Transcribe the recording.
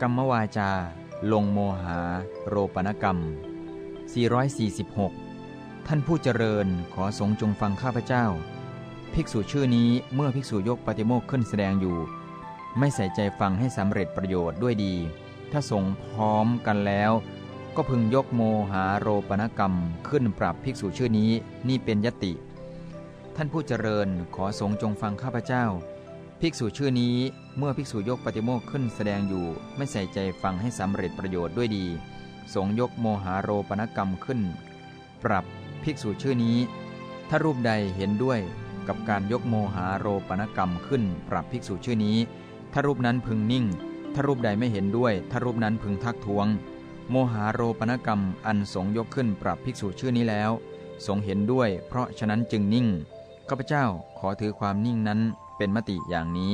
กรรมวาจา ลงโมหา โรปนกรรม 446 ท่านผู้เจริญขอสงจงฟังข้าพเจ้า ภิกษุชื่อนี้เมื่อภิกษุยกปฏิโมกข์ขึ้นแสดงอยู่ ไม่ใส่ใจฟังให้สำเร็จประโยชน์ด้วยดี ถ้าสงพร้อมกันแล้ว ก็พึงยกโมหาโรปนกรรมขึ้นปรับภิกษุชื่อนี้นี่เป็นยติ ท่านผู้เจริญขอสงจงฟังข้าพเจ้า ภิกษุชื่อนี้เมื่อภิกษุยกปฏิโมกข์ขึ้นแสดงอยู่ ไม่ใส่ใจฟังให้สำเร็จประโยชน์ด้วยดี สงยกโมหาโรปนกรรมขึ้น ปรับภิกษุชื่อนี้ ถ้ารูปใดเห็นด้วยกับการยกโมหาโรปนกรรมขึ้น ปรับภิกษุชื่อนี้ ถ้ารูปนั้นพึงนิ่ง ถ้ารูปใดไม่เห็นด้วย ถ้ารูปนั้นพึงทักท้วง โมหาโรปนกรรมอันสงยกขึ้นปรับภิกษุชื่อนี้แล้ว สงเห็นด้วย เพราะฉะนั้นจึงนิ่งข้าพเจ้าขอถือความนิ่งนั้น เป็นมติอย่างนี้